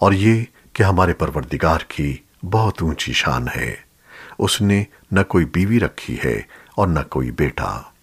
और ये कि हमारे परवरदिगार की बहुत ऊँची शान है। उसने न कोई बीवी रखी है और न कोई बेटा।